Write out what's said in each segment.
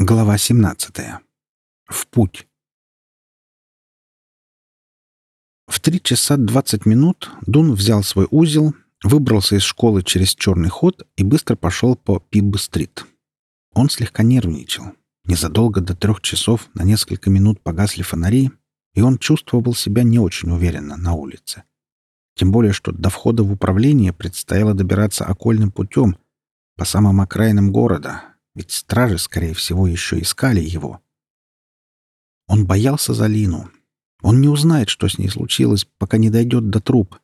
Глава 17. В путь. В три часа двадцать минут Дун взял свой узел, выбрался из школы через черный ход и быстро пошел по Пибб-стрит. Он слегка нервничал. Незадолго до трех часов на несколько минут погасли фонари, и он чувствовал себя не очень уверенно на улице. Тем более, что до входа в управление предстояло добираться окольным путем по самым окраинам города, ведь стражи, скорее всего, еще искали его. Он боялся за Лину. Он не узнает, что с ней случилось, пока не дойдет до труп.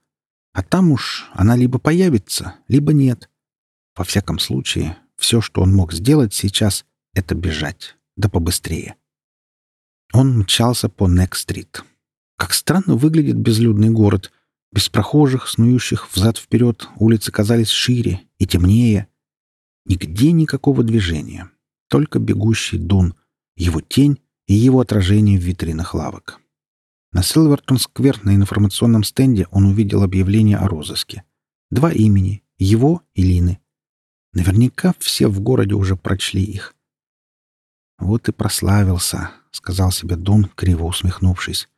А там уж она либо появится, либо нет. Во всяком случае, все, что он мог сделать сейчас, — это бежать. Да побыстрее. Он мчался по Нек-стрит. Как странно выглядит безлюдный город. Без прохожих, снующих взад-вперед, улицы казались шире и темнее — Нигде никакого движения. Только бегущий дун, его тень и его отражение в витринах лавок. На Силвертон-сквер на информационном стенде он увидел объявление о розыске. Два имени — его и Лины. Наверняка все в городе уже прочли их. «Вот и прославился», — сказал себе Дун, криво усмехнувшись.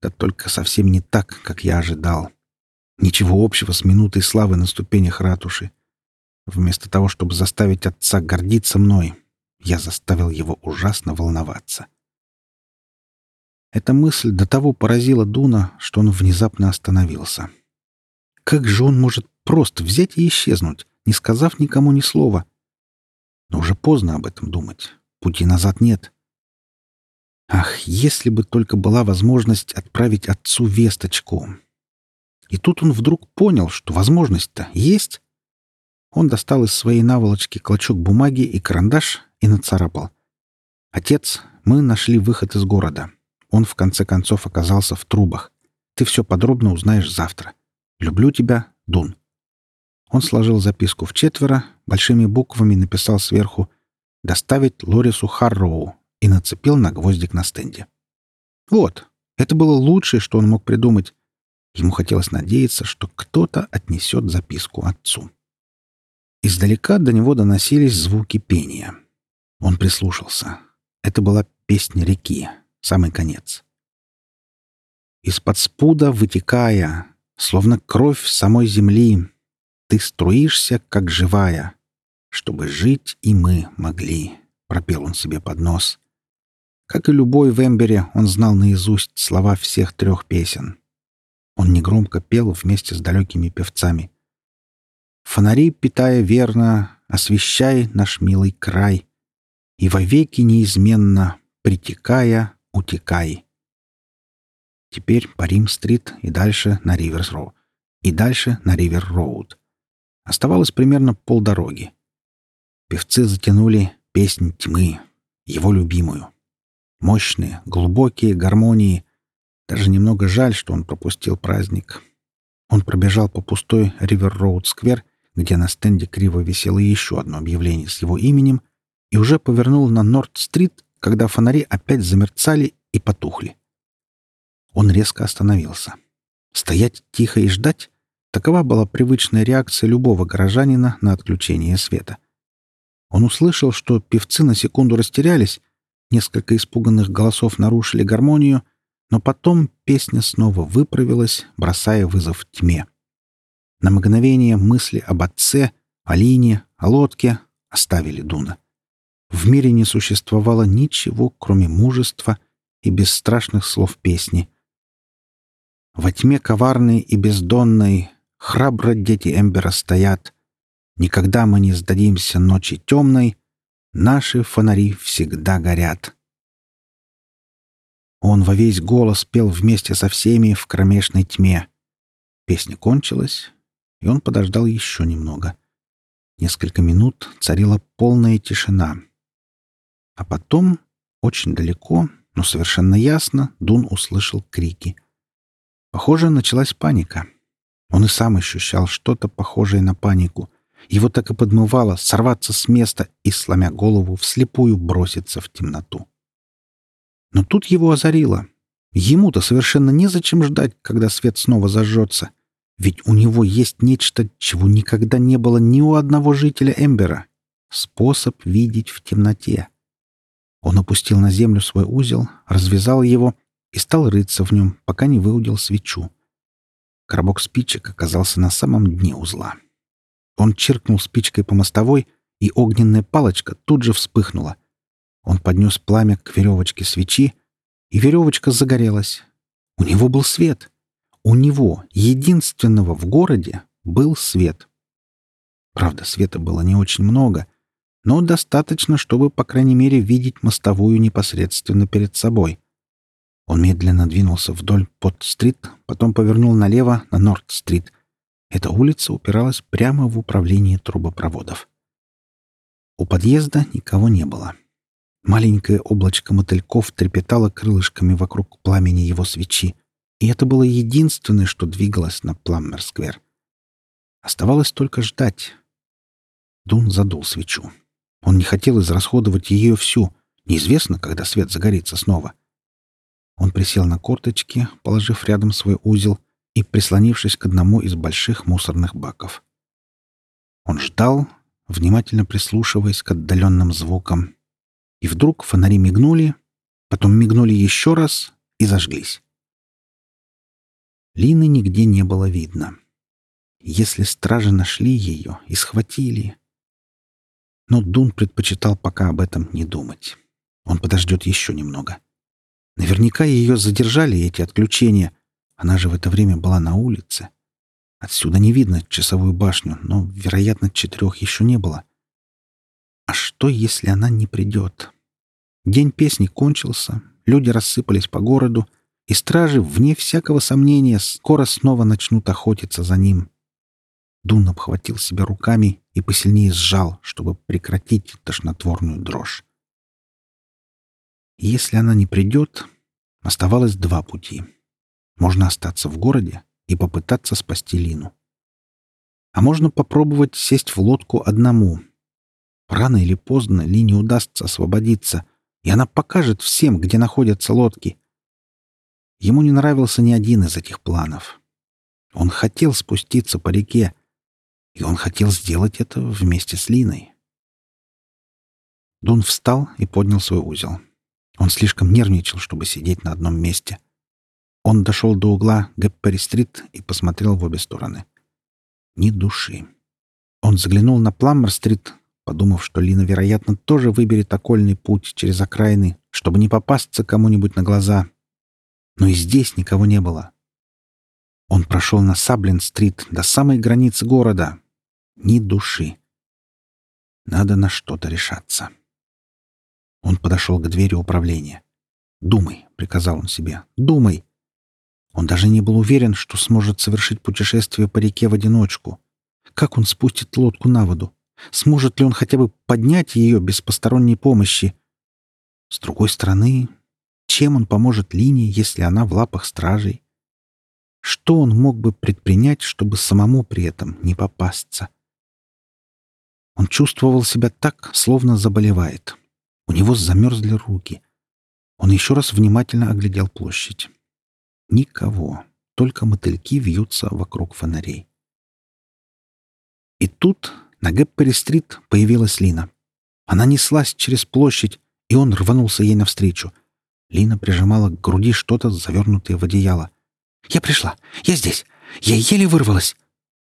«Да только совсем не так, как я ожидал. Ничего общего с минутой славы на ступенях ратуши. Вместо того, чтобы заставить отца гордиться мной, я заставил его ужасно волноваться. Эта мысль до того поразила Дуна, что он внезапно остановился. Как же он может просто взять и исчезнуть, не сказав никому ни слова? Но уже поздно об этом думать. Пути назад нет. Ах, если бы только была возможность отправить отцу весточку. И тут он вдруг понял, что возможность-то есть. Он достал из своей наволочки клочок бумаги и карандаш и нацарапал. «Отец, мы нашли выход из города. Он в конце концов оказался в трубах. Ты все подробно узнаешь завтра. Люблю тебя, Дун». Он сложил записку в четверо, большими буквами написал сверху «Доставить Лорису Харроу» и нацепил на гвоздик на стенде. Вот, это было лучшее, что он мог придумать. Ему хотелось надеяться, что кто-то отнесет записку отцу. Издалека до него доносились звуки пения. Он прислушался. Это была песня реки, самый конец. Из-под спуда вытекая, словно кровь самой земли, ты струишься, как живая, чтобы жить и мы могли, — пропел он себе под нос. Как и любой в Эмбере, он знал наизусть слова всех трех песен. Он негромко пел вместе с далекими певцами — Фонари, питая верно, освещай наш милый край, И вовеки неизменно, притекая, утекай. Теперь по Рим-стрит и дальше на Риверс-роуд. И дальше на Ривер-роуд. Оставалось примерно полдороги. Певцы затянули песнь тьмы, его любимую. Мощные, глубокие гармонии. Даже немного жаль, что он пропустил праздник. Он пробежал по пустой Ривер-роуд-сквер где на стенде криво висело еще одно объявление с его именем, и уже повернул на Норд-стрит, когда фонари опять замерцали и потухли. Он резко остановился. Стоять тихо и ждать — такова была привычная реакция любого горожанина на отключение света. Он услышал, что певцы на секунду растерялись, несколько испуганных голосов нарушили гармонию, но потом песня снова выправилась, бросая вызов тьме. На мгновение мысли об отце, о Лине, о лодке оставили Дуна. В мире не существовало ничего, кроме мужества и бесстрашных слов песни. Во тьме коварной и бездонной храбро дети Эмбера стоят. Никогда мы не сдадимся ночи темной, наши фонари всегда горят. Он во весь голос пел вместе со всеми в кромешной тьме. Песня кончилась, и он подождал еще немного. Несколько минут царила полная тишина. А потом, очень далеко, но совершенно ясно, Дун услышал крики. Похоже, началась паника. Он и сам ощущал что-то похожее на панику. Его так и подмывало сорваться с места и, сломя голову, вслепую броситься в темноту. Но тут его озарило. Ему-то совершенно незачем ждать, когда свет снова зажжется. Ведь у него есть нечто, чего никогда не было ни у одного жителя Эмбера — способ видеть в темноте. Он опустил на землю свой узел, развязал его и стал рыться в нем, пока не выудил свечу. Коробок спичек оказался на самом дне узла. Он чиркнул спичкой по мостовой, и огненная палочка тут же вспыхнула. Он поднес пламя к веревочке свечи, и веревочка загорелась. У него был свет. У него, единственного в городе, был свет. Правда, света было не очень много, но достаточно, чтобы, по крайней мере, видеть мостовую непосредственно перед собой. Он медленно двинулся вдоль Пот-стрит, потом повернул налево на Норд-стрит. Эта улица упиралась прямо в управление трубопроводов. У подъезда никого не было. Маленькое облачко мотыльков трепетало крылышками вокруг пламени его свечи, и это было единственное, что двигалось на Пламмер-сквер. Оставалось только ждать. Дун задул свечу. Он не хотел израсходовать ее всю. Неизвестно, когда свет загорится снова. Он присел на корточки, положив рядом свой узел и прислонившись к одному из больших мусорных баков. Он ждал, внимательно прислушиваясь к отдаленным звукам. И вдруг фонари мигнули, потом мигнули еще раз и зажглись. Лины нигде не было видно. Если стражи нашли ее и схватили... Но Дун предпочитал пока об этом не думать. Он подождет еще немного. Наверняка ее задержали, эти отключения. Она же в это время была на улице. Отсюда не видно часовую башню, но, вероятно, четырех еще не было. А что, если она не придет? День песни кончился, люди рассыпались по городу, и стражи, вне всякого сомнения, скоро снова начнут охотиться за ним. Дун обхватил себя руками и посильнее сжал, чтобы прекратить тошнотворную дрожь. Если она не придет, оставалось два пути. Можно остаться в городе и попытаться спасти Лину. А можно попробовать сесть в лодку одному. Рано или поздно Лине удастся освободиться, и она покажет всем, где находятся лодки. Ему не нравился ни один из этих планов. Он хотел спуститься по реке, и он хотел сделать это вместе с Линой. Дун встал и поднял свой узел. Он слишком нервничал, чтобы сидеть на одном месте. Он дошел до угла Гэппери-стрит и посмотрел в обе стороны. Ни души. Он заглянул на Пламмер-стрит, подумав, что Лина, вероятно, тоже выберет окольный путь через окраины, чтобы не попасться кому-нибудь на глаза. Но и здесь никого не было. Он прошел на Саблин-стрит до самой границы города. Ни души. Надо на что-то решаться. Он подошел к двери управления. «Думай», — приказал он себе, — «думай». Он даже не был уверен, что сможет совершить путешествие по реке в одиночку. Как он спустит лодку на воду? Сможет ли он хотя бы поднять ее без посторонней помощи? С другой стороны, чем он поможет Лине, если она в лапах стражей? Что он мог бы предпринять, чтобы самому при этом не попасться? Он чувствовал себя так, словно заболевает. У него замерзли руки. Он еще раз внимательно оглядел площадь. Никого, только мотыльки вьются вокруг фонарей. И тут на Геппери-стрит появилась Лина. Она неслась через площадь, и он рванулся ей навстречу. Лина прижимала к груди что-то, завернутое в одеяло. «Я пришла! Я здесь! Я еле вырвалась!»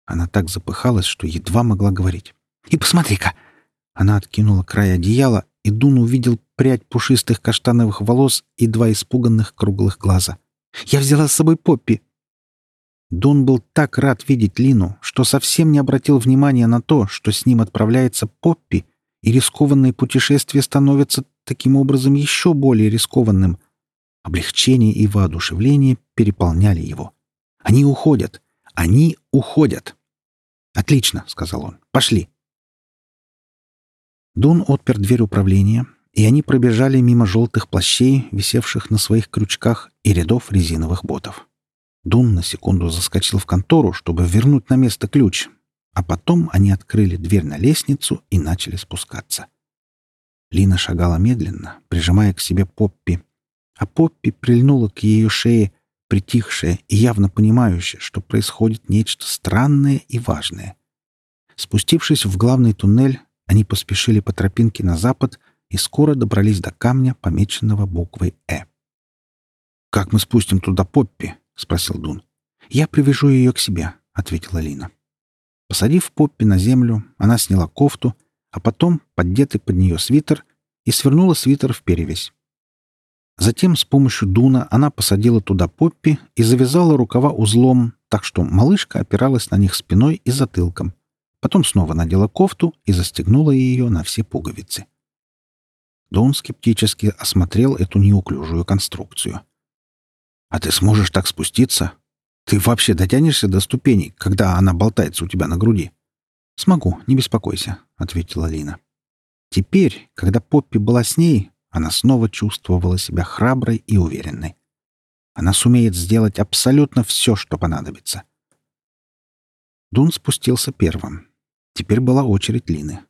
Она так запыхалась, что едва могла говорить. «И посмотри-ка!» Она откинула край одеяла, и Дун увидел прядь пушистых каштановых волос и два испуганных круглых глаза. «Я взяла с собой Поппи!» Дун был так рад видеть Лину, что совсем не обратил внимания на то, что с ним отправляется Поппи, и рискованное путешествие становится таким образом еще более рискованным. Облегчение и воодушевление переполняли его. «Они уходят! Они уходят!» «Отлично!» — сказал он. «Пошли!» Дун отпер дверь управления, и они пробежали мимо желтых плащей, висевших на своих крючках, и рядов резиновых ботов. Дун на секунду заскочил в контору, чтобы вернуть на место ключ, а потом они открыли дверь на лестницу и начали спускаться. Лина шагала медленно, прижимая к себе Поппи, а Поппи прильнула к ее шее, притихшая и явно понимающая, что происходит нечто странное и важное. Спустившись в главный туннель, они поспешили по тропинке на запад, и скоро добрались до камня, помеченного буквой «Э». «Как мы спустим туда Поппи?» — спросил Дун. «Я привяжу ее к себе», — ответила Лина. Посадив Поппи на землю, она сняла кофту, а потом поддетый под нее свитер и свернула свитер в перевязь. Затем с помощью Дуна она посадила туда Поппи и завязала рукава узлом, так что малышка опиралась на них спиной и затылком. Потом снова надела кофту и застегнула ее на все пуговицы. Дон скептически осмотрел эту неуклюжую конструкцию. «А ты сможешь так спуститься? Ты вообще дотянешься до ступеней, когда она болтается у тебя на груди?» «Смогу, не беспокойся», — ответила Лина. Теперь, когда Поппи была с ней, она снова чувствовала себя храброй и уверенной. Она сумеет сделать абсолютно все, что понадобится. Дун спустился первым. Теперь была очередь Лины.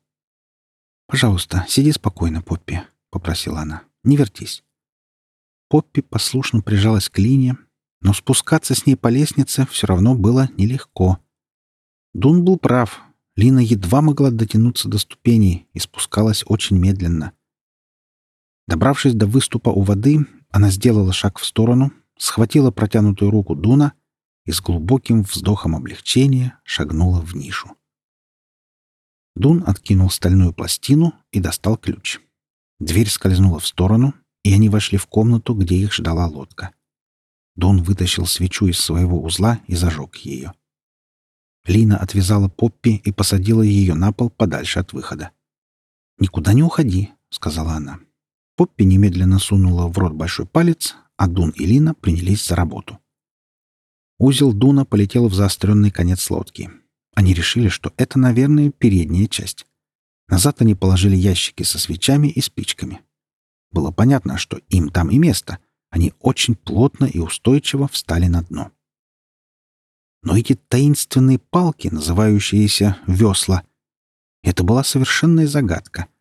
«Пожалуйста, сиди спокойно, Поппи», — попросила она. «Не вертись». Поппи послушно прижалась к Лине, но спускаться с ней по лестнице все равно было нелегко. Дун был прав. Лина едва могла дотянуться до ступеней и спускалась очень медленно. Добравшись до выступа у воды, она сделала шаг в сторону, схватила протянутую руку Дуна и с глубоким вздохом облегчения шагнула в нишу. Дун откинул стальную пластину и достал ключ. Дверь скользнула в сторону, и они вошли в комнату, где их ждала лодка. Дун вытащил свечу из своего узла и зажег ее. Лина отвязала Поппи и посадила ее на пол подальше от выхода. «Никуда не уходи», — сказала она. Поппи немедленно сунула в рот большой палец, а Дун и Лина принялись за работу. Узел Дуна полетел в заостренный конец лодки. Они решили, что это, наверное, передняя часть. Назад они положили ящики со свечами и спичками. Было понятно, что им там и место. Они очень плотно и устойчиво встали на дно. Но эти таинственные палки, называющиеся весла, это была совершенная загадка —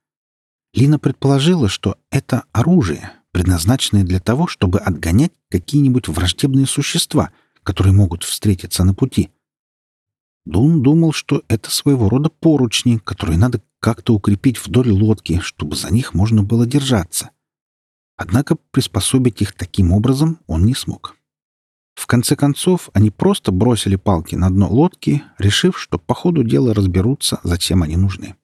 Лина предположила, что это оружие, предназначенное для того, чтобы отгонять какие-нибудь враждебные существа, которые могут встретиться на пути. Дун думал, что это своего рода поручни, которые надо как-то укрепить вдоль лодки, чтобы за них можно было держаться. Однако приспособить их таким образом он не смог. В конце концов, они просто бросили палки на дно лодки, решив, что по ходу дела разберутся, зачем они нужны.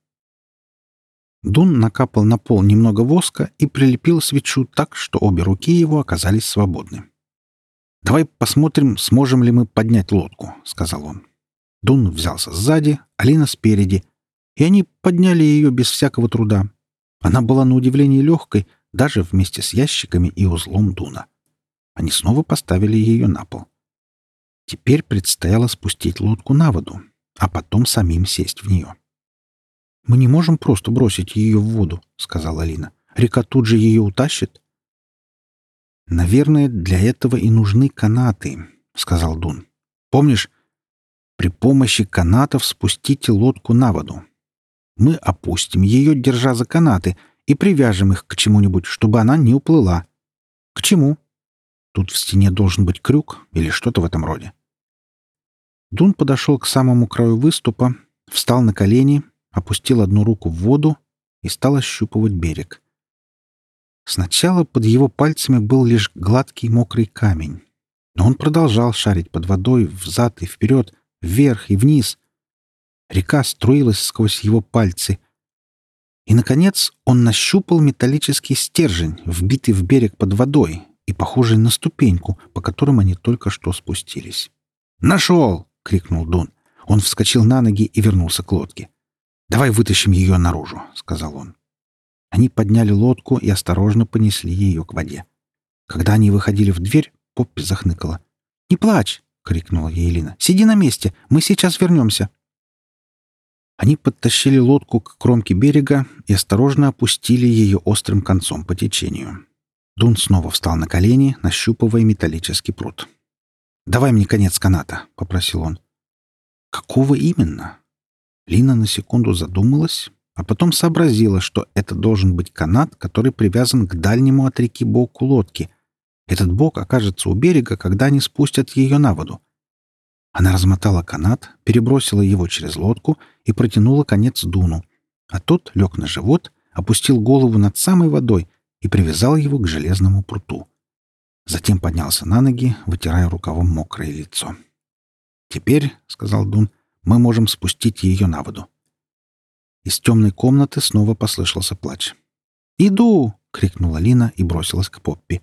Дун накапал на пол немного воска и прилепил свечу так, что обе руки его оказались свободны. «Давай посмотрим, сможем ли мы поднять лодку», — сказал он. Дун взялся сзади, Алина спереди, и они подняли ее без всякого труда. Она была на удивление легкой, даже вместе с ящиками и узлом Дуна. Они снова поставили ее на пол. Теперь предстояло спустить лодку на воду, а потом самим сесть в нее. «Мы не можем просто бросить ее в воду», — сказала Алина. «Река тут же ее утащит». «Наверное, для этого и нужны канаты», — сказал Дун. «Помнишь, при помощи канатов спустите лодку на воду. Мы опустим ее, держа за канаты, и привяжем их к чему-нибудь, чтобы она не уплыла. К чему? Тут в стене должен быть крюк или что-то в этом роде. Дун подошел к самому краю выступа, встал на колени опустил одну руку в воду и стал ощупывать берег. Сначала под его пальцами был лишь гладкий мокрый камень, но он продолжал шарить под водой взад и вперед, вверх и вниз. Река струилась сквозь его пальцы. И, наконец, он нащупал металлический стержень, вбитый в берег под водой и похожий на ступеньку, по которым они только что спустились. «Нашел!» — крикнул Дун. Он вскочил на ноги и вернулся к лодке. «Давай вытащим ее наружу», — сказал он. Они подняли лодку и осторожно понесли ее к воде. Когда они выходили в дверь, Поппи захныкала. «Не плачь!» — крикнула ей Элина. «Сиди на месте, мы сейчас вернемся». Они подтащили лодку к кромке берега и осторожно опустили ее острым концом по течению. Дун снова встал на колени, нащупывая металлический пруд. «Давай мне конец каната», — попросил он. «Какого именно?» Лина на секунду задумалась, а потом сообразила, что это должен быть канат, который привязан к дальнему от реки боку лодки. Этот бок окажется у берега, когда они спустят ее на воду. Она размотала канат, перебросила его через лодку и протянула конец Дуну, а тот лег на живот, опустил голову над самой водой и привязал его к железному пруту. Затем поднялся на ноги, вытирая рукавом мокрое лицо. «Теперь, — сказал Дун, — мы можем спустить ее на воду». Из темной комнаты снова послышался плач. «Иду!» — крикнула Лина и бросилась к Поппи.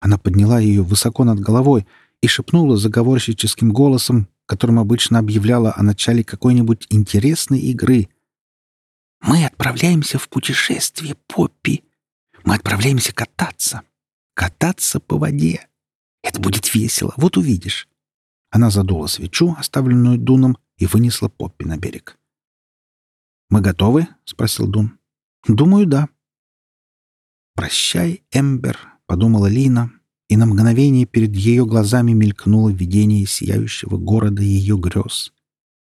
Она подняла ее высоко над головой и шепнула заговорщическим голосом, которым обычно объявляла о начале какой-нибудь интересной игры. «Мы отправляемся в путешествие, Поппи. Мы отправляемся кататься. Кататься по воде. Это будет весело, вот увидишь». Она задула свечу, оставленную Дуном, и вынесла Поппи на берег. «Мы готовы?» — спросил Дун. «Думаю, да». «Прощай, Эмбер», — подумала Лина, и на мгновение перед ее глазами мелькнуло видение сияющего города ее грез.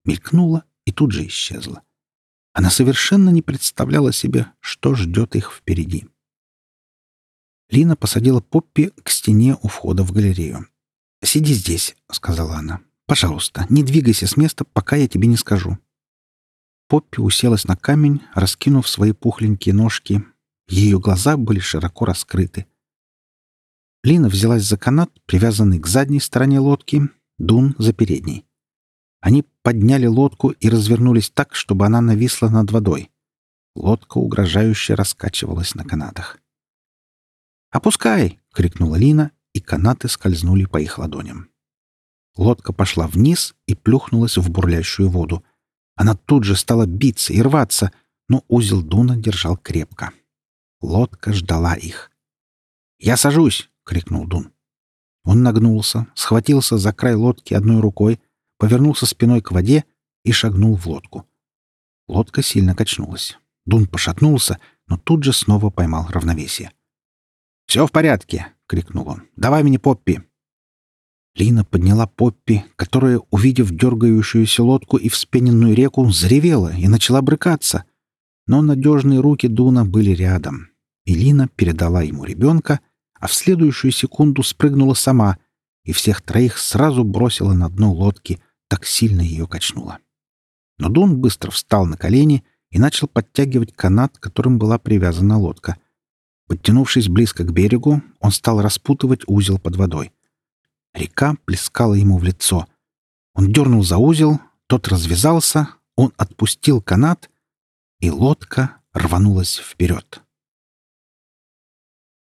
Мелькнуло и тут же исчезло. Она совершенно не представляла себе, что ждет их впереди. Лина посадила Поппи к стене у входа в галерею. «Сиди здесь», — сказала она. «Пожалуйста, не двигайся с места, пока я тебе не скажу». Поппи уселась на камень, раскинув свои пухленькие ножки. Ее глаза были широко раскрыты. Лина взялась за канат, привязанный к задней стороне лодки, Дун — за передней. Они подняли лодку и развернулись так, чтобы она нависла над водой. Лодка угрожающе раскачивалась на канатах. «Опускай!» — крикнула Лина, и канаты скользнули по их ладоням. Лодка пошла вниз и плюхнулась в бурлящую воду. Она тут же стала биться и рваться, но узел Дуна держал крепко. Лодка ждала их. «Я сажусь!» — крикнул Дун. Он нагнулся, схватился за край лодки одной рукой, повернулся спиной к воде и шагнул в лодку. Лодка сильно качнулась. Дун пошатнулся, но тут же снова поймал равновесие. «Все в порядке!» — крикнул он. «Давай мне Поппи!» Лина подняла Поппи, которая, увидев дергающуюся лодку и вспененную реку, заревела и начала брыкаться. Но надежные руки Дуна были рядом, и Лина передала ему ребенка, а в следующую секунду спрыгнула сама и всех троих сразу бросила на дно лодки, так сильно ее качнуло. Но Дун быстро встал на колени и начал подтягивать канат, которым была привязана лодка. Подтянувшись близко к берегу, он стал распутывать узел под водой. Река плескала ему в лицо. Он дернул за узел, тот развязался, он отпустил канат, и лодка рванулась вперед.